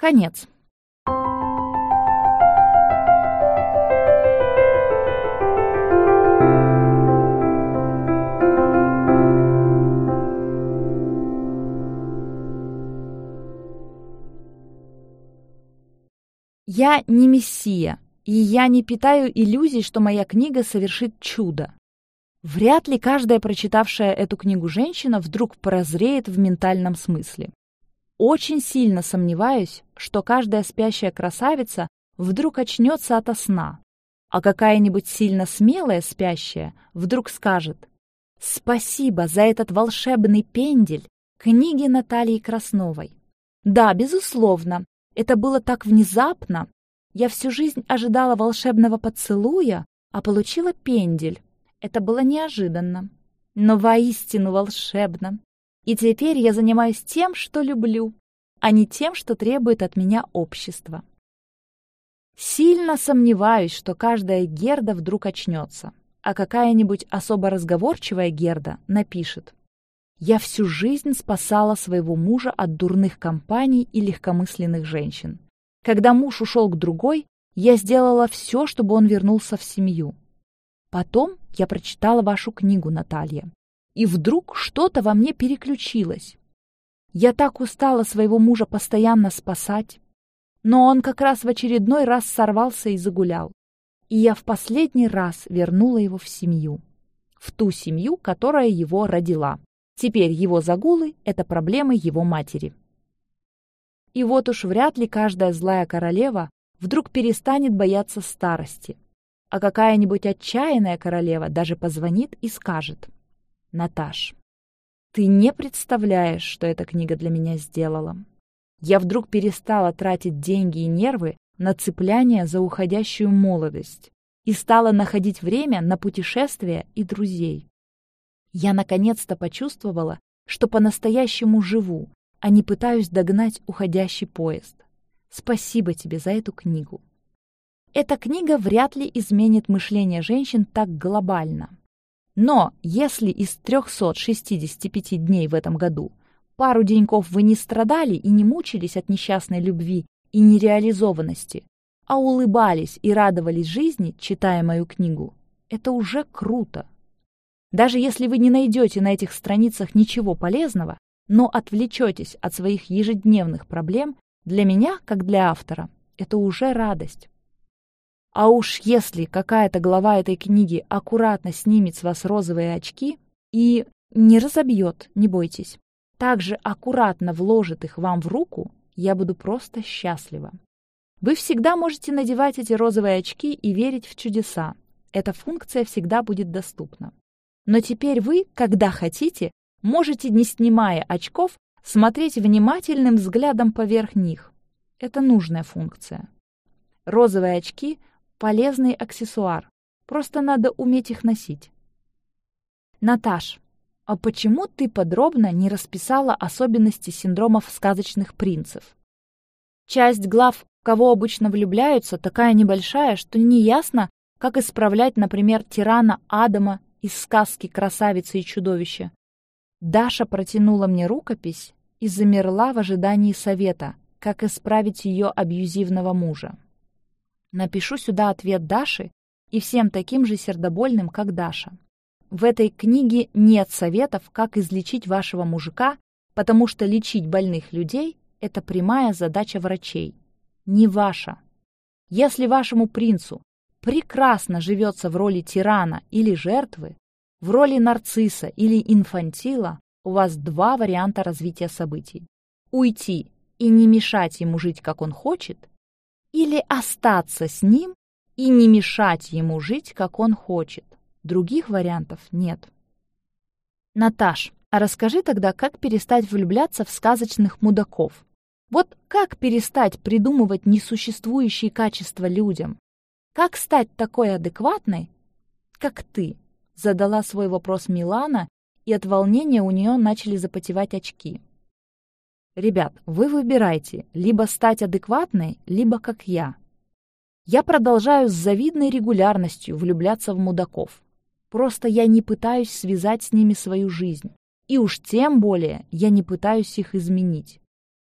Конец. Я не мессия, и я не питаю иллюзий, что моя книга совершит чудо. Вряд ли каждая прочитавшая эту книгу женщина вдруг прозреет в ментальном смысле. Очень сильно сомневаюсь, что каждая спящая красавица вдруг очнется ото сна, а какая-нибудь сильно смелая спящая вдруг скажет «Спасибо за этот волшебный пендель книги Натальи Красновой». Да, безусловно, это было так внезапно. Я всю жизнь ожидала волшебного поцелуя, а получила пендель. Это было неожиданно, но воистину волшебно. И теперь я занимаюсь тем, что люблю, а не тем, что требует от меня общества. Сильно сомневаюсь, что каждая Герда вдруг очнется, а какая-нибудь особо разговорчивая Герда напишет я всю жизнь спасала своего мужа от дурных компаний и легкомысленных женщин. Когда муж ушел к другой, я сделала все, чтобы он вернулся в семью. Потом я прочитала вашу книгу, Наталья, и вдруг что-то во мне переключилось. Я так устала своего мужа постоянно спасать, но он как раз в очередной раз сорвался и загулял. И я в последний раз вернула его в семью. В ту семью, которая его родила. Теперь его загулы — это проблемы его матери. И вот уж вряд ли каждая злая королева вдруг перестанет бояться старости. А какая-нибудь отчаянная королева даже позвонит и скажет. «Наташ, ты не представляешь, что эта книга для меня сделала. Я вдруг перестала тратить деньги и нервы на цепляние за уходящую молодость и стала находить время на путешествия и друзей. Я наконец-то почувствовала, что по-настоящему живу, а не пытаюсь догнать уходящий поезд. Спасибо тебе за эту книгу. Эта книга вряд ли изменит мышление женщин так глобально. Но если из 365 дней в этом году пару деньков вы не страдали и не мучились от несчастной любви и нереализованности, а улыбались и радовались жизни, читая мою книгу, это уже круто. Даже если вы не найдете на этих страницах ничего полезного, но отвлечетесь от своих ежедневных проблем, для меня, как для автора, это уже радость. А уж если какая-то глава этой книги аккуратно снимет с вас розовые очки и не разобьет, не бойтесь, также аккуратно вложит их вам в руку, я буду просто счастлива. Вы всегда можете надевать эти розовые очки и верить в чудеса. Эта функция всегда будет доступна. Но теперь вы, когда хотите, можете, не снимая очков, смотреть внимательным взглядом поверх них. Это нужная функция. Розовые очки – полезный аксессуар. Просто надо уметь их носить. Наташ, а почему ты подробно не расписала особенности синдромов сказочных принцев? Часть глав, кого обычно влюбляются, такая небольшая, что неясно, как исправлять, например, тирана Адама из сказки «Красавица и чудовище». Даша протянула мне рукопись и замерла в ожидании совета, как исправить ее абьюзивного мужа. Напишу сюда ответ Даши и всем таким же сердобольным, как Даша. В этой книге нет советов, как излечить вашего мужика, потому что лечить больных людей – это прямая задача врачей, не ваша. Если вашему принцу прекрасно живется в роли тирана или жертвы, в роли нарцисса или инфантила, у вас два варианта развития событий. Уйти и не мешать ему жить, как он хочет, или остаться с ним и не мешать ему жить, как он хочет. Других вариантов нет. Наташ, а расскажи тогда, как перестать влюбляться в сказочных мудаков? Вот как перестать придумывать несуществующие качества людям, как стать такой адекватной, как ты? Задала свой вопрос Милана, и от волнения у нее начали запотевать очки. Ребят, вы выбирайте, либо стать адекватной, либо как я. Я продолжаю с завидной регулярностью влюбляться в мудаков. Просто я не пытаюсь связать с ними свою жизнь. И уж тем более я не пытаюсь их изменить.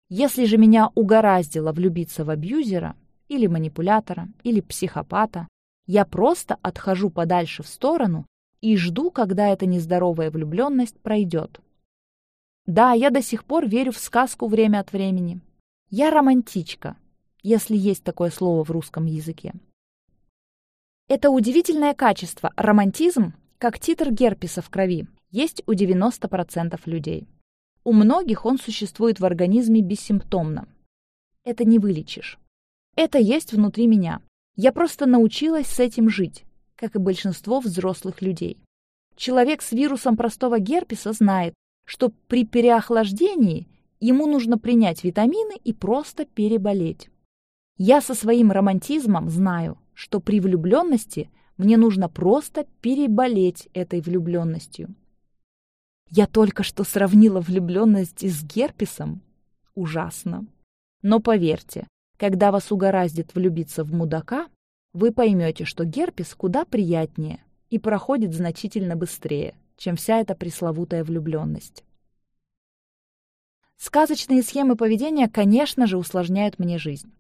Если же меня угораздило влюбиться в абьюзера, или манипулятора, или психопата, я просто отхожу подальше в сторону и жду, когда эта нездоровая влюбленность пройдет. Да, я до сих пор верю в сказку время от времени. Я романтичка, если есть такое слово в русском языке. Это удивительное качество, романтизм, как титр герпеса в крови, есть у 90% людей. У многих он существует в организме бессимптомно. Это не вылечишь. Это есть внутри меня. Я просто научилась с этим жить, как и большинство взрослых людей. Человек с вирусом простого герпеса знает, что при переохлаждении ему нужно принять витамины и просто переболеть. Я со своим романтизмом знаю, что при влюбленности мне нужно просто переболеть этой влюбленностью. Я только что сравнила влюбленность с герпесом. Ужасно. Но поверьте, когда вас угораздит влюбиться в мудака, вы поймете, что герпес куда приятнее и проходит значительно быстрее, чем вся эта пресловутая влюбленность. Сказочные схемы поведения, конечно же, усложняют мне жизнь.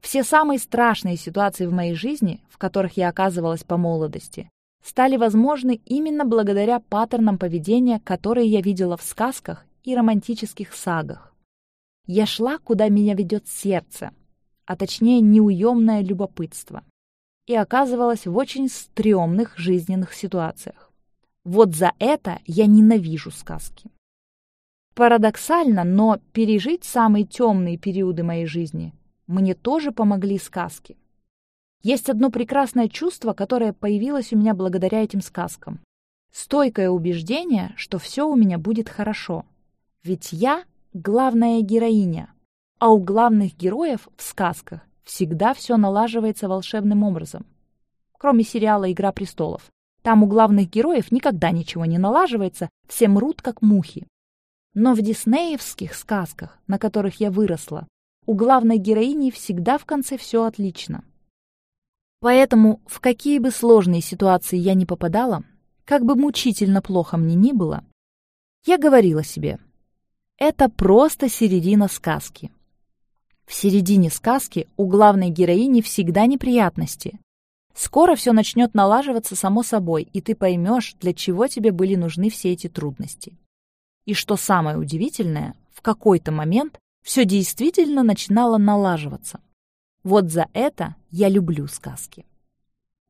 Все самые страшные ситуации в моей жизни, в которых я оказывалась по молодости, стали возможны именно благодаря паттернам поведения, которые я видела в сказках и романтических сагах. Я шла, куда меня ведет сердце, а точнее неуемное любопытство, и оказывалась в очень стрёмных жизненных ситуациях. Вот за это я ненавижу сказки. Парадоксально, но пережить самые темные периоды моей жизни мне тоже помогли сказки. Есть одно прекрасное чувство, которое появилось у меня благодаря этим сказкам. Стойкое убеждение, что все у меня будет хорошо. Ведь я — главная героиня, а у главных героев в сказках всегда все налаживается волшебным образом. Кроме сериала «Игра престолов». Там у главных героев никогда ничего не налаживается, все мрут как мухи. Но в диснеевских сказках, на которых я выросла, у главной героини всегда в конце все отлично. Поэтому, в какие бы сложные ситуации я ни попадала, как бы мучительно плохо мне ни было, я говорила себе, это просто середина сказки. В середине сказки у главной героини всегда неприятности. Скоро все начнет налаживаться само собой, и ты поймешь, для чего тебе были нужны все эти трудности. И что самое удивительное, в какой-то момент все действительно начинало налаживаться. Вот за это я люблю сказки.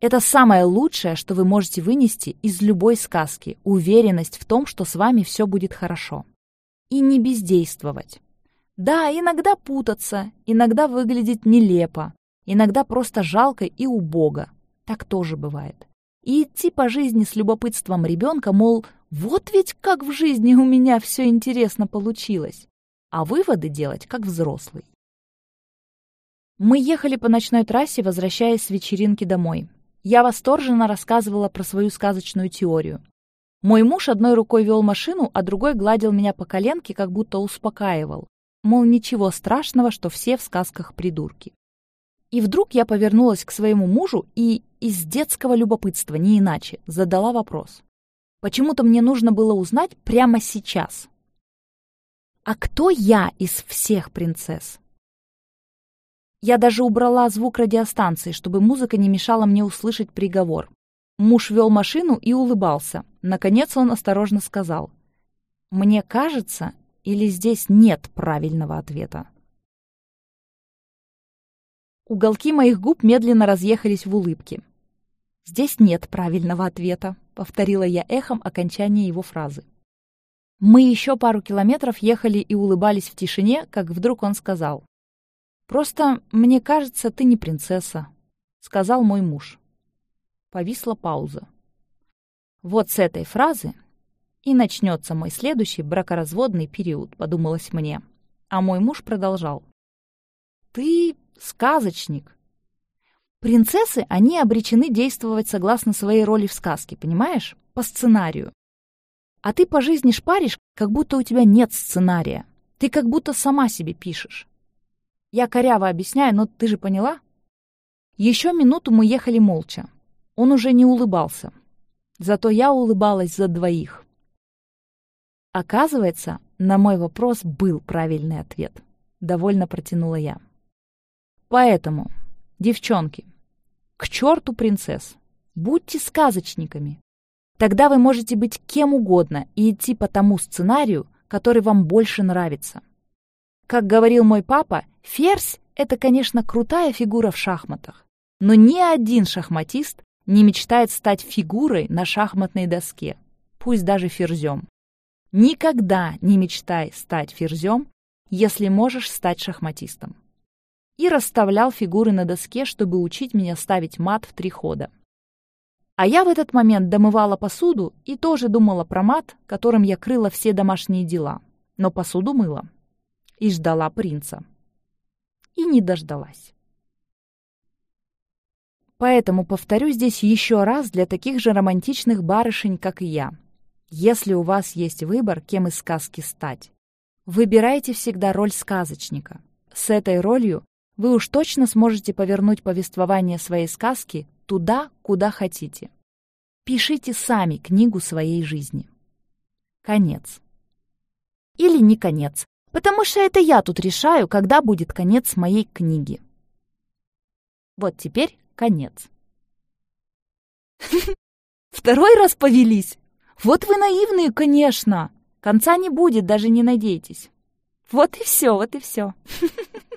Это самое лучшее, что вы можете вынести из любой сказки, уверенность в том, что с вами все будет хорошо. И не бездействовать. Да, иногда путаться, иногда выглядеть нелепо, иногда просто жалко и убого. Так тоже бывает. И идти по жизни с любопытством ребенка, мол, вот ведь как в жизни у меня все интересно получилось а выводы делать как взрослый. Мы ехали по ночной трассе, возвращаясь с вечеринки домой. Я восторженно рассказывала про свою сказочную теорию. Мой муж одной рукой вел машину, а другой гладил меня по коленке, как будто успокаивал. Мол, ничего страшного, что все в сказках придурки. И вдруг я повернулась к своему мужу и из детского любопытства, не иначе, задала вопрос. Почему-то мне нужно было узнать прямо сейчас, а кто я из всех принцесс? Я даже убрала звук радиостанции, чтобы музыка не мешала мне услышать приговор. Муж вел машину и улыбался. Наконец он осторожно сказал. «Мне кажется, или здесь нет правильного ответа?» Уголки моих губ медленно разъехались в улыбке. «Здесь нет правильного ответа», — повторила я эхом окончание его фразы. Мы еще пару километров ехали и улыбались в тишине, как вдруг он сказал. «Просто, мне кажется, ты не принцесса», — сказал мой муж. Повисла пауза. Вот с этой фразы и начнется мой следующий бракоразводный период, подумалось мне. А мой муж продолжал. «Ты сказочник». Принцессы, они обречены действовать согласно своей роли в сказке, понимаешь? По сценарию. А ты по жизни шпаришь, как будто у тебя нет сценария. Ты как будто сама себе пишешь. Я коряво объясняю, но ты же поняла? Еще минуту мы ехали молча. Он уже не улыбался. Зато я улыбалась за двоих. Оказывается, на мой вопрос был правильный ответ. — довольно протянула я. Поэтому, девчонки, к черту принцесс, будьте сказочниками. Тогда вы можете быть кем угодно и идти по тому сценарию, который вам больше нравится. Как говорил мой папа, ферзь — это, конечно, крутая фигура в шахматах, но ни один шахматист не мечтает стать фигурой на шахматной доске, пусть даже ферзем. Никогда не мечтай стать ферзем, если можешь стать шахматистом. И расставлял фигуры на доске, чтобы учить меня ставить мат в три хода. А я в этот момент домывала посуду и тоже думала про мат, которым я крыла все домашние дела, но посуду мыла и ждала принца. И не дождалась. Поэтому повторю здесь еще раз для таких же романтичных барышень, как и я. Если у вас есть выбор, кем из сказки стать, выбирайте всегда роль сказочника. С этой ролью вы уж точно сможете повернуть повествование своей сказки туда, куда хотите. Пишите сами книгу своей жизни. Конец. Или не конец, Потому что это я тут решаю, когда будет конец моей книги. Вот теперь конец. Второй раз повелись. Вот вы наивные, конечно. Конца не будет, даже не надейтесь. Вот и все, вот и все.